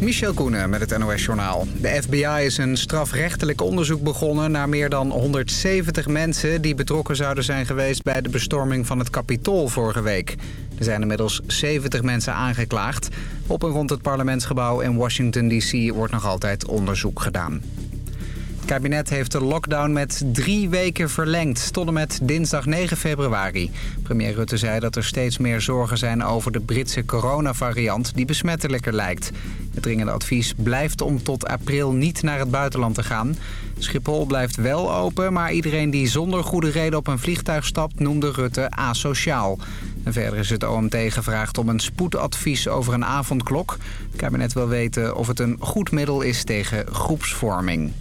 Michel Koenen met het NOS-journaal. De FBI is een strafrechtelijk onderzoek begonnen naar meer dan 170 mensen... die betrokken zouden zijn geweest bij de bestorming van het Capitool vorige week. Er zijn inmiddels 70 mensen aangeklaagd. Op en rond het parlementsgebouw in Washington D.C. wordt nog altijd onderzoek gedaan. Kabinet heeft de lockdown met drie weken verlengd, tot en met dinsdag 9 februari. Premier Rutte zei dat er steeds meer zorgen zijn over de Britse coronavariant die besmettelijker lijkt. Het dringende advies blijft om tot april niet naar het buitenland te gaan. Schiphol blijft wel open, maar iedereen die zonder goede reden op een vliegtuig stapt noemde Rutte asociaal. En verder is het OMT gevraagd om een spoedadvies over een avondklok. Het kabinet wil weten of het een goed middel is tegen groepsvorming.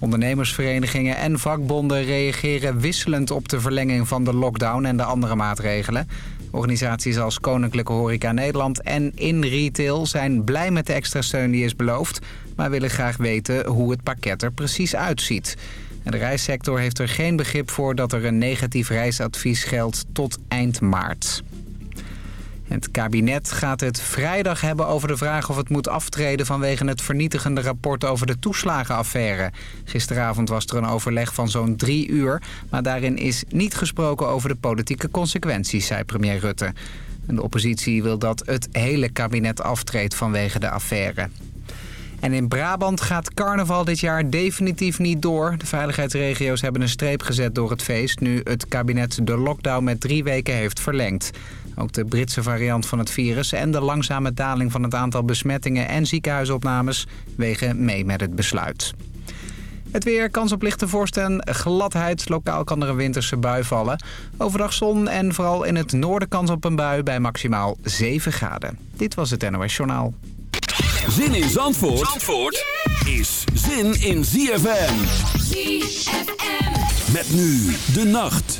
Ondernemersverenigingen en vakbonden reageren wisselend op de verlenging van de lockdown en de andere maatregelen. Organisaties als Koninklijke Horeca Nederland en In Retail zijn blij met de extra steun die is beloofd... maar willen graag weten hoe het pakket er precies uitziet. de reissector heeft er geen begrip voor dat er een negatief reisadvies geldt tot eind maart. Het kabinet gaat het vrijdag hebben over de vraag of het moet aftreden... vanwege het vernietigende rapport over de toeslagenaffaire. Gisteravond was er een overleg van zo'n drie uur... maar daarin is niet gesproken over de politieke consequenties, zei premier Rutte. En de oppositie wil dat het hele kabinet aftreedt vanwege de affaire. En in Brabant gaat carnaval dit jaar definitief niet door. De veiligheidsregio's hebben een streep gezet door het feest... nu het kabinet de lockdown met drie weken heeft verlengd. Ook de Britse variant van het virus en de langzame daling van het aantal besmettingen en ziekenhuisopnames wegen mee met het besluit. Het weer, kans op lichte vorst en gladheid. Lokaal kan er een winterse bui vallen. Overdag zon en vooral in het noorden kans op een bui bij maximaal 7 graden. Dit was het NOS Journaal. Zin in Zandvoort, Zandvoort is zin in ZFM. ZFM. Met nu de nacht.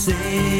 Skies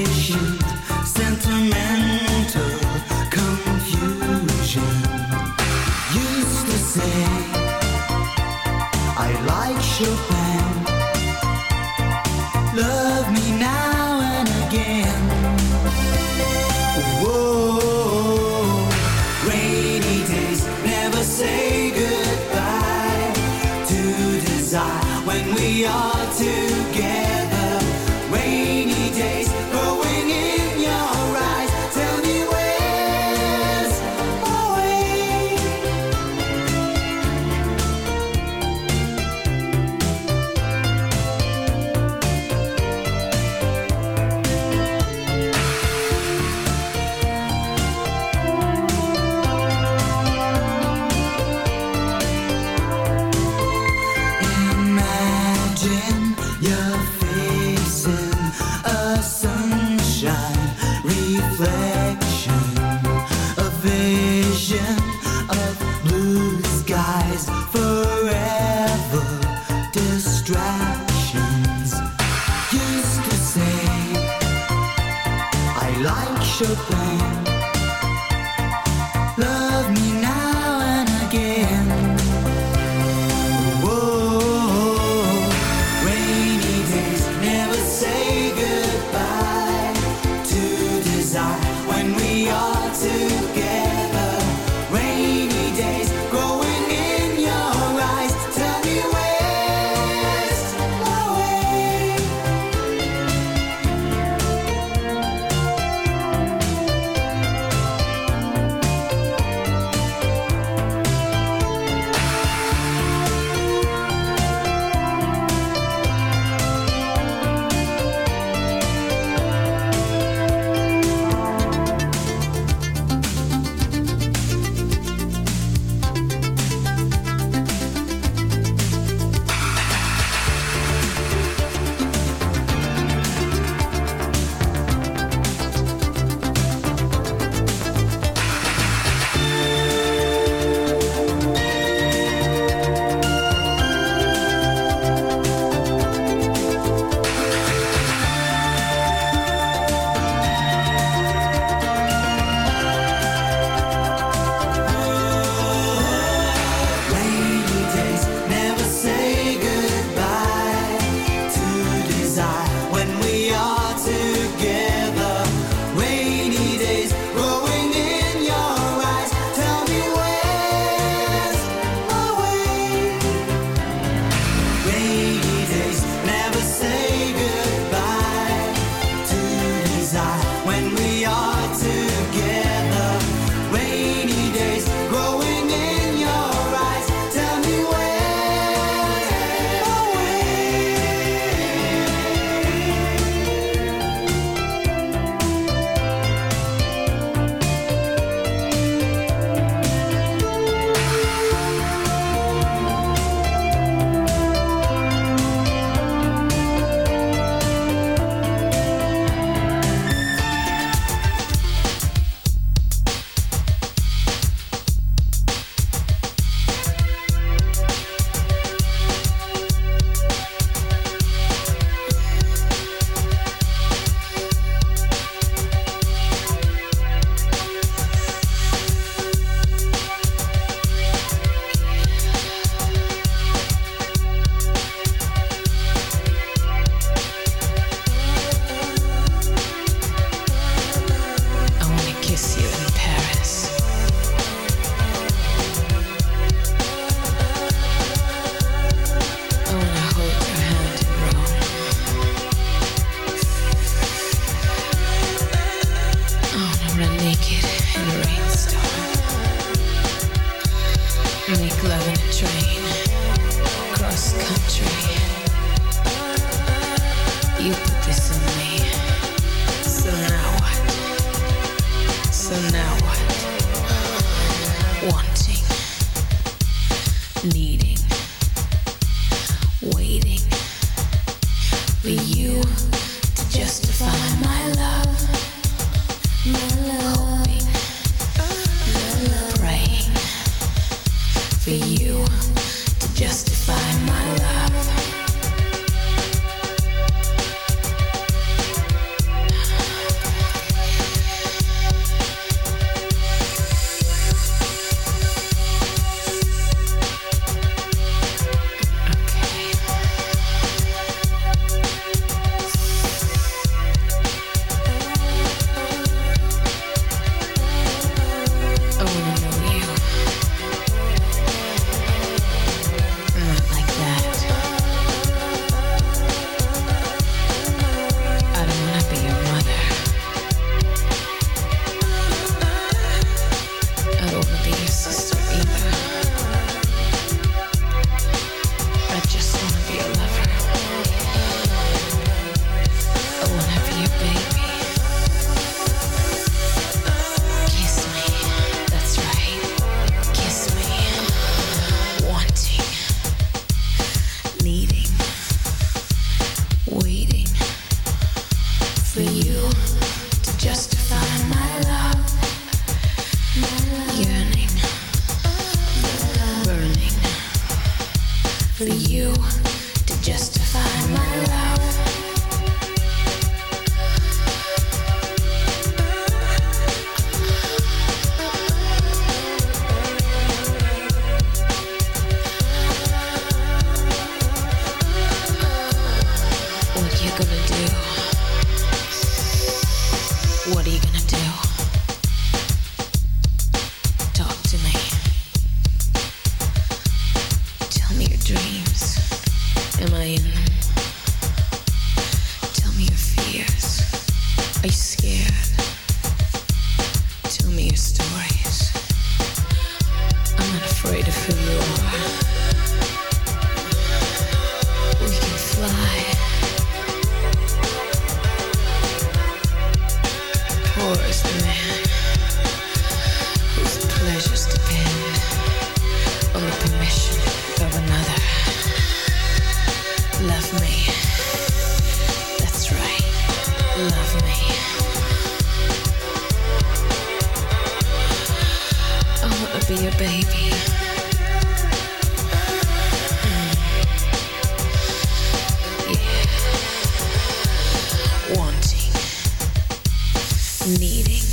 mercy,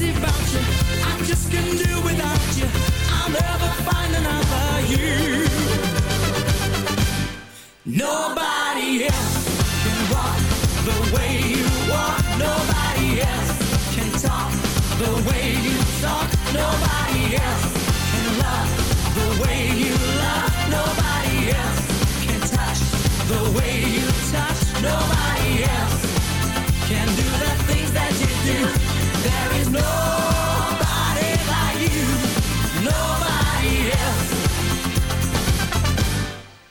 crazy about you. I just can't do without you. I'll never find another you. Nobody else.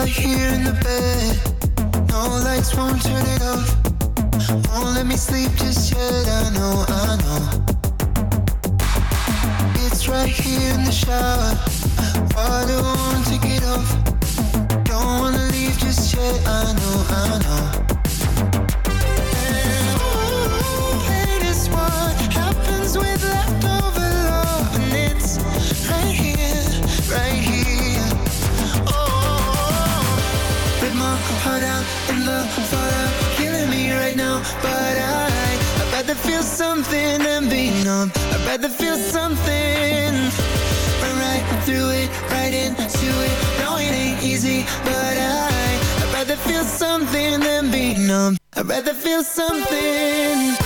right here in the bed. No lights won't turn it off. Won't let me sleep just yet. I know, I know. It's right here in the shower. I don't want to get off. Don't wanna leave just yet. I know, I know. And all that is why. caught in the thought of killing me right now But I, I'd rather feel something than be numb. I'd rather feel something. Run right through it, right into it. No, it ain't easy, but I I'd rather feel something than be numb. I'd rather feel something.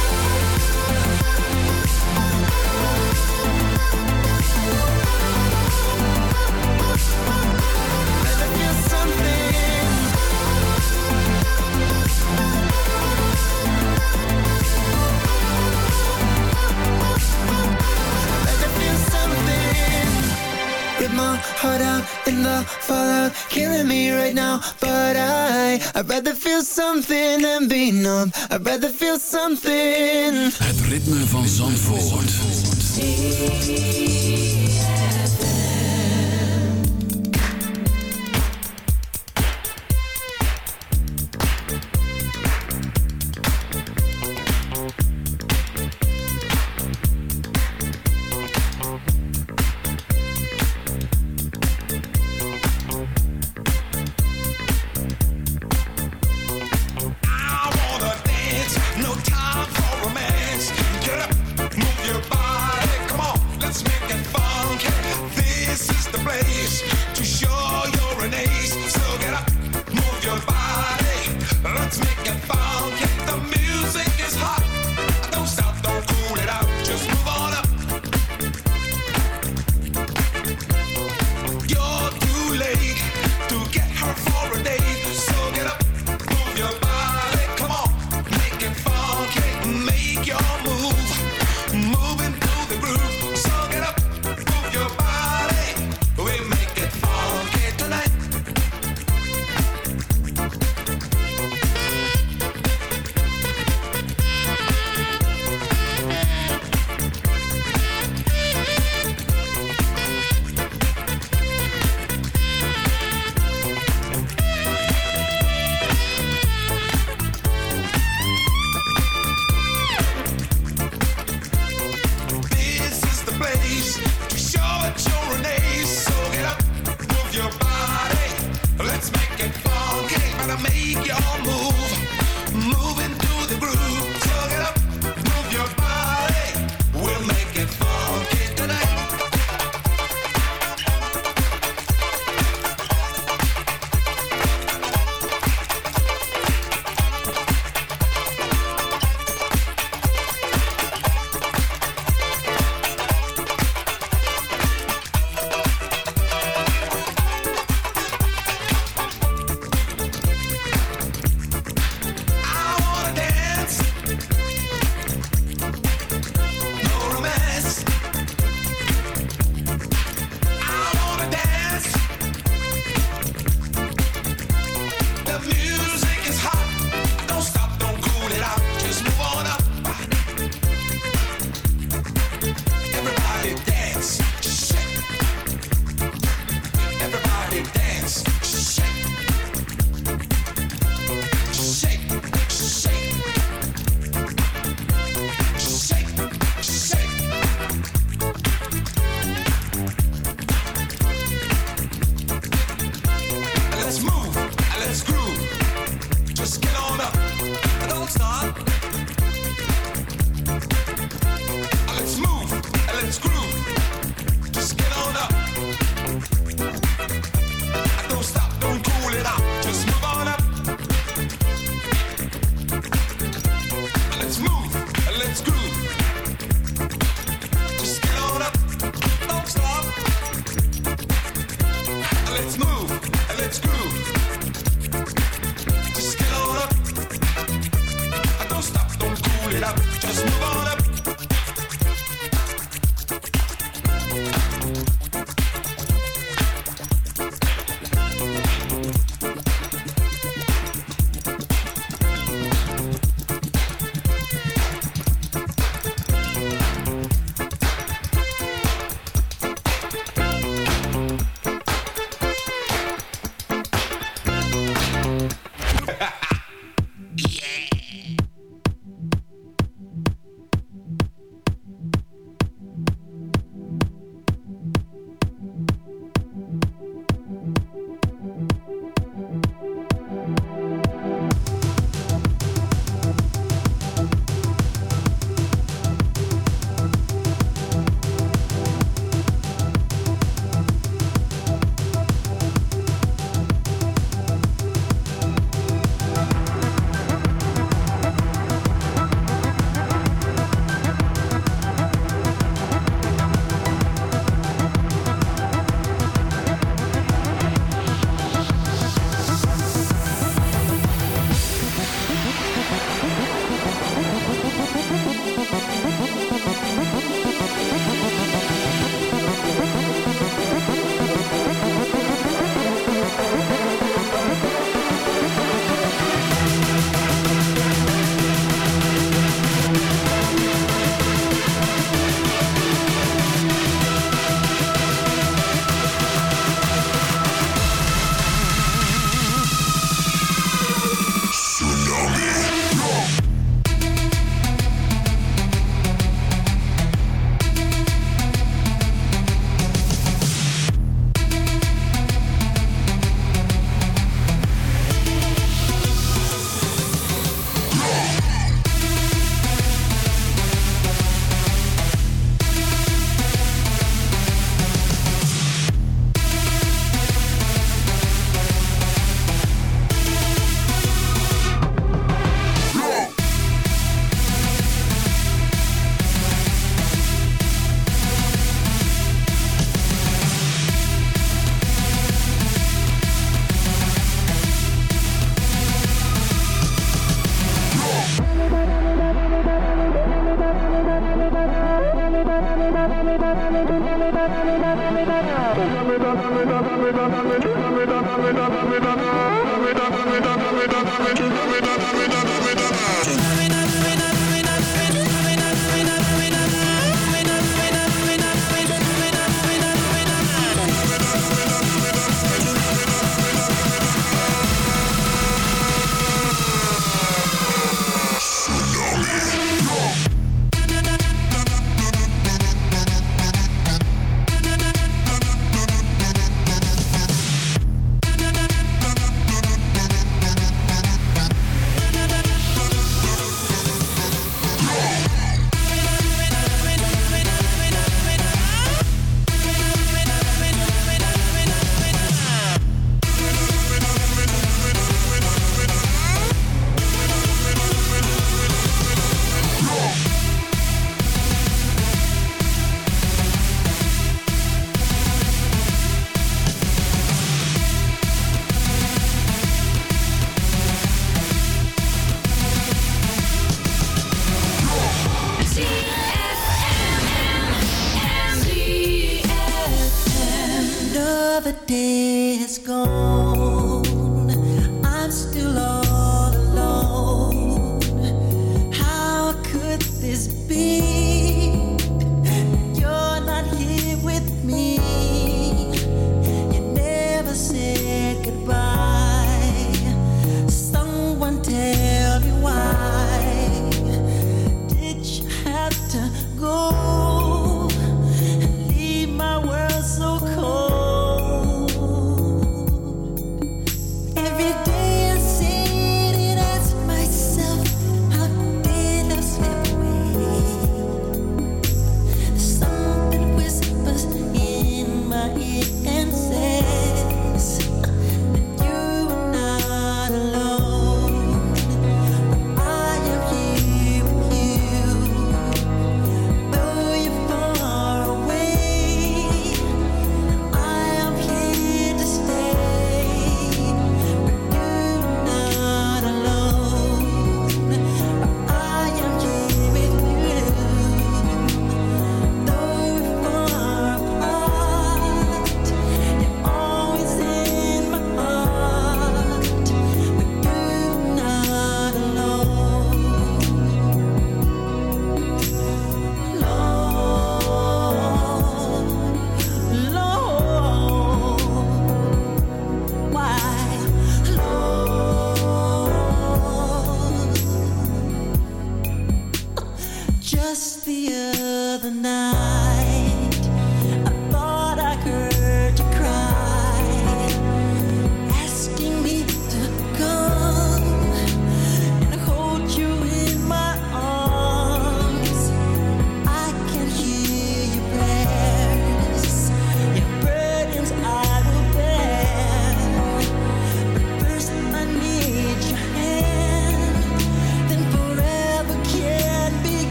Heart out in the fallout Killing me right now But I, I'd rather feel something than be numb. I'd rather feel something. Het ritme van Zandvoort. doesn't Let's move let's groove. Just get on up, don't stop.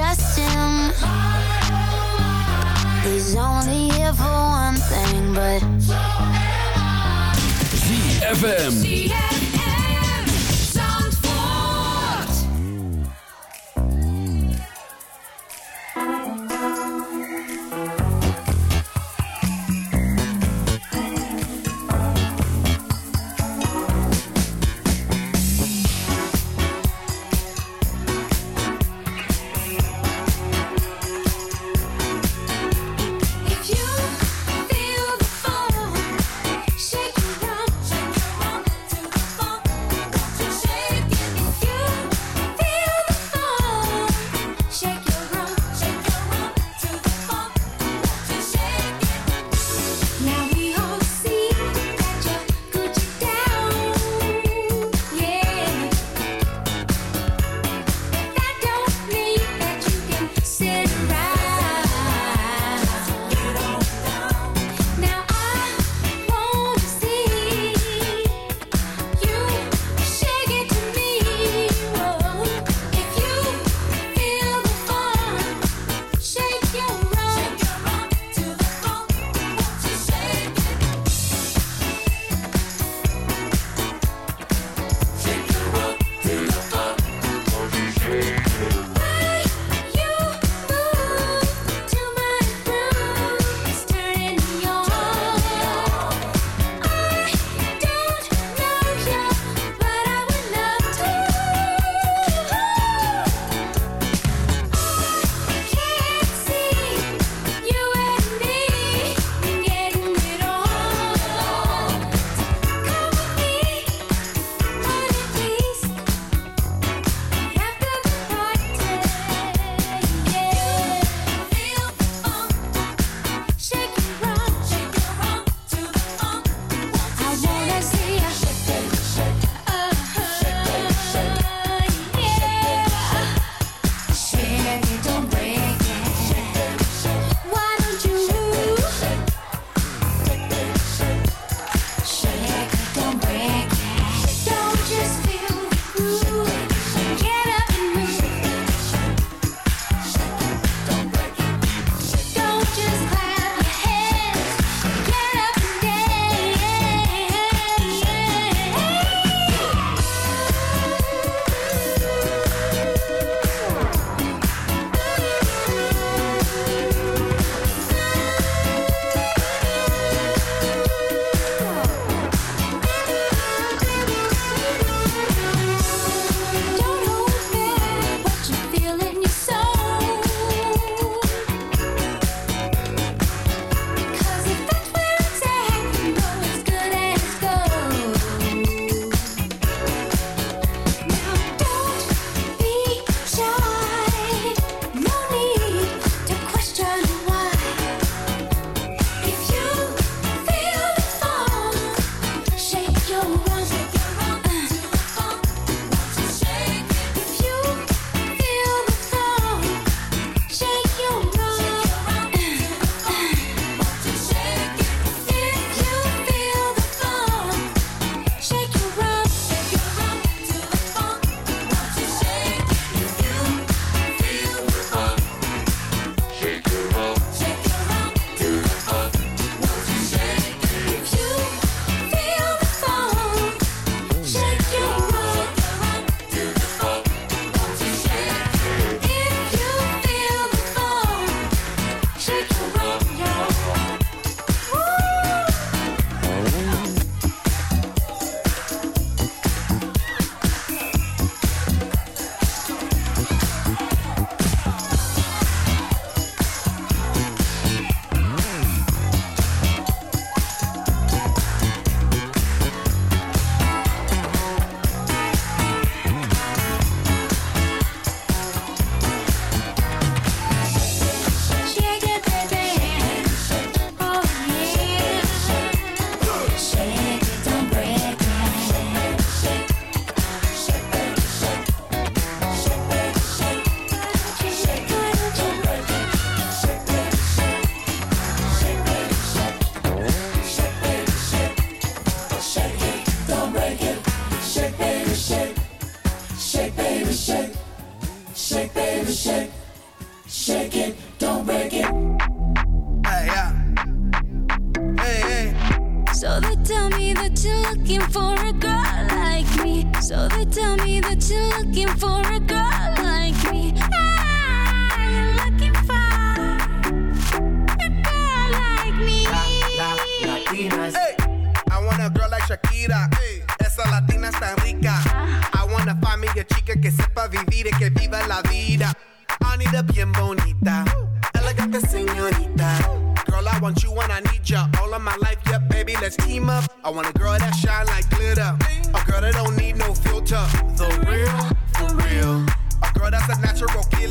Trust him. He's only here for one thing, but. so am ZFM.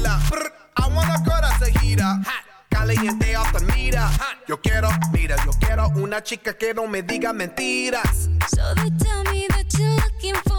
Natural. Brr, I want a girl that's a heater. Hot. Caliente off the meter. Yo quiero, mira, yo quiero una chica que no me diga mentiras. So they tell me that you're looking for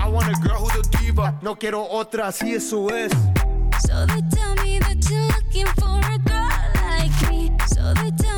I want a girl who's a diva. No quiero otra, así eso es. So they tell me that you're looking for a girl like me. So they tell